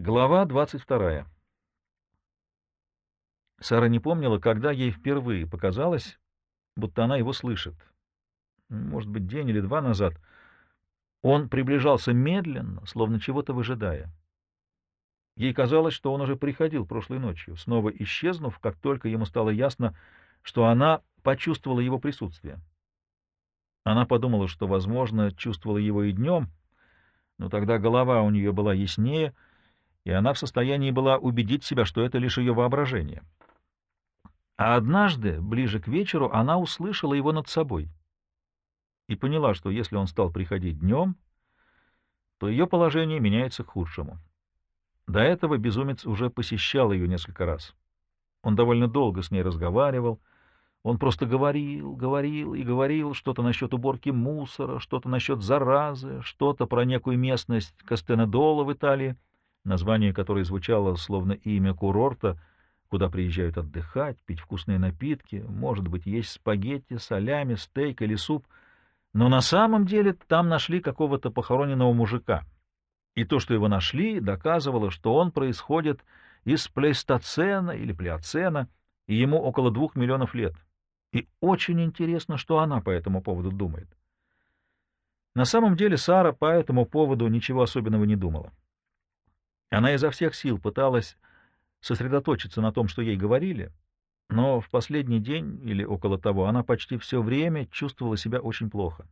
Глава 22. Сара не помнила, когда ей впервые показалось, будто она его слышит. Может быть, день или два назад. Он приближался медленно, словно чего-то выжидая. Ей казалось, что он уже приходил прошлой ночью, снова исчезнув, как только ему стало ясно, что она почувствовала его присутствие. Она подумала, что, возможно, чувствовала его и днем, но тогда голова у нее была яснее — и она в состоянии была убедить себя, что это лишь ее воображение. А однажды, ближе к вечеру, она услышала его над собой и поняла, что если он стал приходить днем, то ее положение меняется к худшему. До этого безумец уже посещал ее несколько раз. Он довольно долго с ней разговаривал, он просто говорил, говорил и говорил что-то насчет уборки мусора, что-то насчет заразы, что-то про некую местность Кастенедола в Италии — название которой звучало словно имя курорта, куда приезжают отдыхать, пить вкусные напитки, может быть, есть спагетти, солями, стейк или суп. Но на самом деле там нашли какого-то похороненного мужика. И то, что его нашли, доказывало, что он происходит из плейстоцена или плеоцена, и ему около двух миллионов лет. И очень интересно, что она по этому поводу думает. На самом деле Сара по этому поводу ничего особенного не думала. Она изо всех сил пыталась сосредоточиться на том, что ей говорили, но в последний день или около того она почти все время чувствовала себя очень плохо.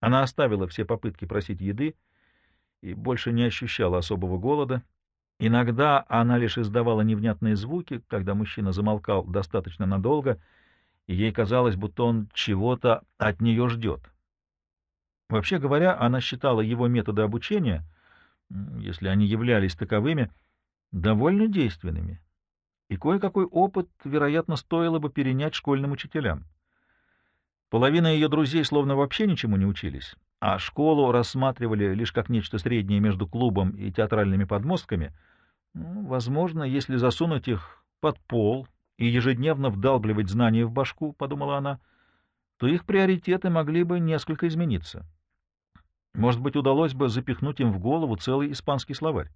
Она оставила все попытки просить еды и больше не ощущала особого голода. Иногда она лишь издавала невнятные звуки, когда мужчина замолкал достаточно надолго, и ей казалось, будто он чего-то от нее ждет. Вообще говоря, она считала его методы обучения — если они являлись таковыми, довольно действенными, и кое-какой опыт, вероятно, стоило бы перенять школьным учителям. Половина ее друзей словно вообще ничему не учились, а школу рассматривали лишь как нечто среднее между клубом и театральными подмостками. Ну, возможно, если засунуть их под пол и ежедневно вдалбливать знания в башку, — подумала она, — то их приоритеты могли бы несколько измениться. Может быть, удалось бы запихнуть им в голову целый испанский словарь.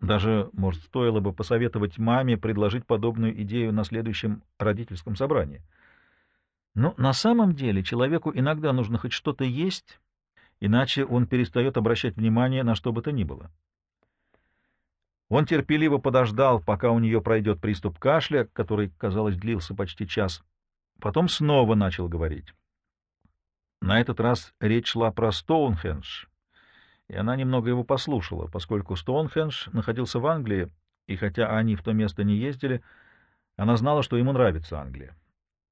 Даже, может, стоило бы посоветовать маме предложить подобную идею на следующем родительском собрании. Но на самом деле человеку иногда нужно хоть что-то есть, иначе он перестает обращать внимание на что бы то ни было. Он терпеливо подождал, пока у нее пройдет приступ кашля, который, казалось, длился почти час. Потом снова начал говорить. На этот раз речь шла про Стоунхендж, и она немного его послушала, поскольку Стоунхендж находился в Англии, и хотя они в то место не ездили, она знала, что ему нравится Англия.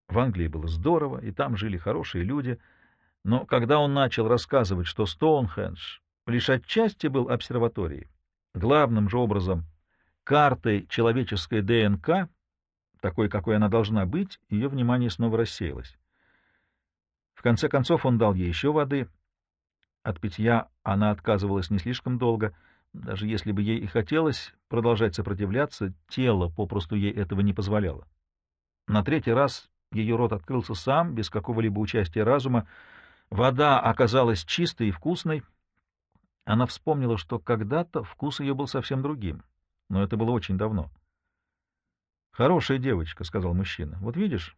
В Англии было здорово, и там жили хорошие люди, но когда он начал рассказывать, что Стоунхендж лишь отчасти был обсерваторией, главным же образом картой человеческой ДНК, такой, какой она должна быть, ее внимание снова рассеялось. В конце концов он дал ей еще воды. От питья она отказывалась не слишком долго. Даже если бы ей и хотелось продолжать сопротивляться, тело попросту ей этого не позволяло. На третий раз ее рот открылся сам, без какого-либо участия разума. Вода оказалась чистой и вкусной. Она вспомнила, что когда-то вкус ее был совсем другим, но это было очень давно. «Хорошая девочка», — сказал мужчина. «Вот видишь,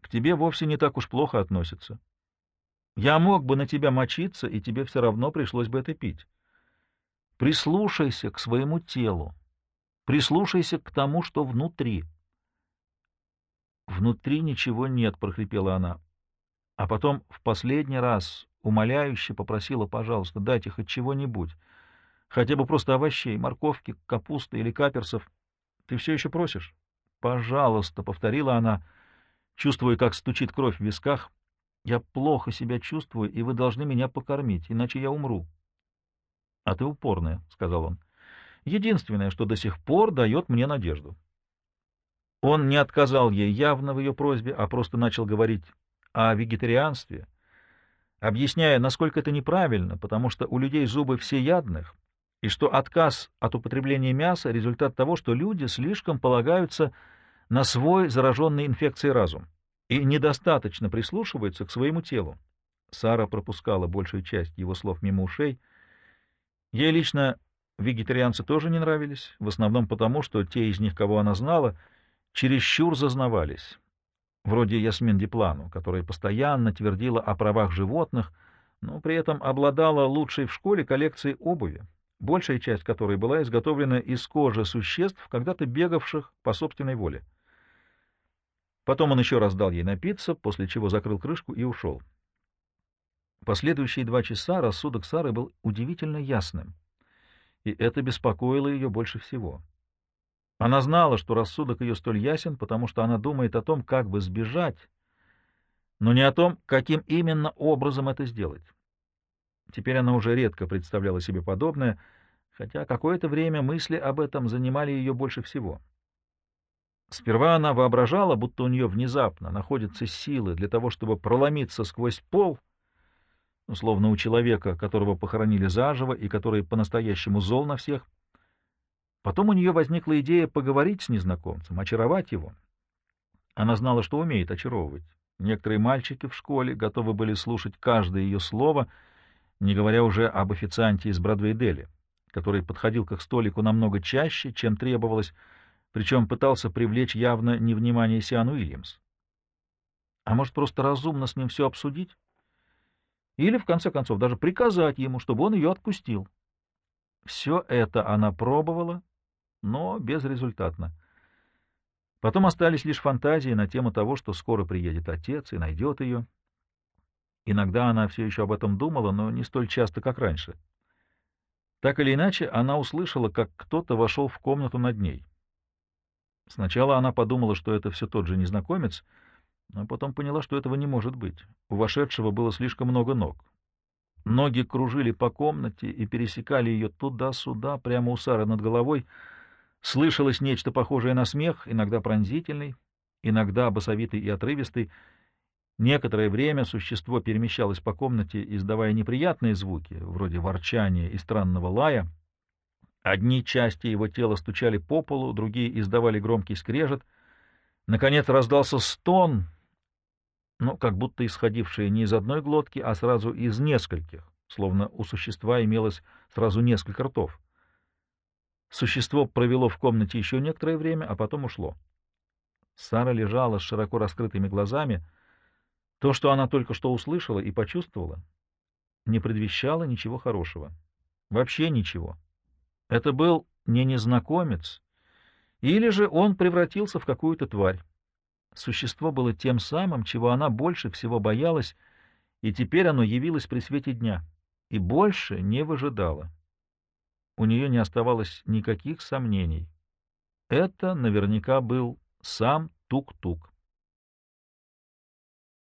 к тебе вовсе не так уж плохо относятся. Я мог бы на тебя мочиться, и тебе все равно пришлось бы это пить. Прислушайся к своему телу. Прислушайся к тому, что внутри. Внутри ничего нет, — прохрипела она. А потом в последний раз умоляюще попросила, пожалуйста, дайте хоть чего-нибудь. Хотя бы просто овощей, морковки, капусты или каперсов. Ты все еще просишь? Пожалуйста, — повторила она, чувствуя, как стучит кровь в висках. Я плохо себя чувствую, и вы должны меня покормить, иначе я умру. — А ты упорная, — сказал он. — Единственное, что до сих пор дает мне надежду. Он не отказал ей явно в ее просьбе, а просто начал говорить о вегетарианстве, объясняя, насколько это неправильно, потому что у людей зубы всеядных, и что отказ от употребления мяса — результат того, что люди слишком полагаются на свой зараженный инфекцией разум и недостаточно прислушивается к своему телу. Сара пропускала большую часть его слов мимо ушей. Ей лично Вегетарианцы тоже не нравились, в основном потому, что те из них, кого она знала, чересчур зазнавались, вроде Ясмин Диплану, которая постоянно твердила о правах животных, но при этом обладала лучшей в школе коллекцией обуви, большая часть которой была изготовлена из кожи существ, когда-то бегавших по собственной воле. Потом он еще раз дал ей напиться, после чего закрыл крышку и ушел. Последующие два часа рассудок Сары был удивительно ясным, и это беспокоило ее больше всего. Она знала, что рассудок ее столь ясен, потому что она думает о том, как бы сбежать, но не о том, каким именно образом это сделать. Теперь она уже редко представляла себе подобное, хотя какое-то время мысли об этом занимали ее больше всего. Сперва она воображала, будто у нее внезапно находятся силы для того, чтобы проломиться сквозь пол, условно у человека, которого похоронили заживо и который по-настоящему зол на всех. Потом у нее возникла идея поговорить с незнакомцем, очаровать его. Она знала, что умеет очаровывать. Некоторые мальчики в школе готовы были слушать каждое ее слово, не говоря уже об официанте из Бродвей-Дели, который подходил к их столику намного чаще, чем требовалось, причем пытался привлечь явно невнимание Сиан Уильямс. А может, просто разумно с ним все обсудить? Или, в конце концов, даже приказать ему, чтобы он ее отпустил. Все это она пробовала, но безрезультатно. Потом остались лишь фантазии на тему того, что скоро приедет отец и найдет ее. Иногда она все еще об этом думала, но не столь часто, как раньше. Так или иначе, она услышала, как кто-то вошел в комнату над ней. Сначала она подумала, что это все тот же незнакомец, но потом поняла, что этого не может быть. У вошедшего было слишком много ног. Ноги кружили по комнате и пересекали ее туда-сюда, прямо у Сары над головой. Слышалось нечто похожее на смех, иногда пронзительный, иногда басовитый и отрывистый. Некоторое время существо перемещалось по комнате, издавая неприятные звуки, вроде ворчания и странного лая — Одни части его тела стучали по полу, другие издавали громкий скрежет. Наконец раздался стон, но как будто исходивший не из одной глотки, а сразу из нескольких, словно у существа имелось сразу несколько ртов. Существо провело в комнате еще некоторое время, а потом ушло. Сара лежала с широко раскрытыми глазами. То, что она только что услышала и почувствовала, не предвещало ничего хорошего. Вообще ничего. Это был не незнакомец, или же он превратился в какую-то тварь. Существо было тем самым, чего она больше всего боялась, и теперь оно явилось при свете дня, и больше не выжидало. У нее не оставалось никаких сомнений. Это наверняка был сам Тук-Тук.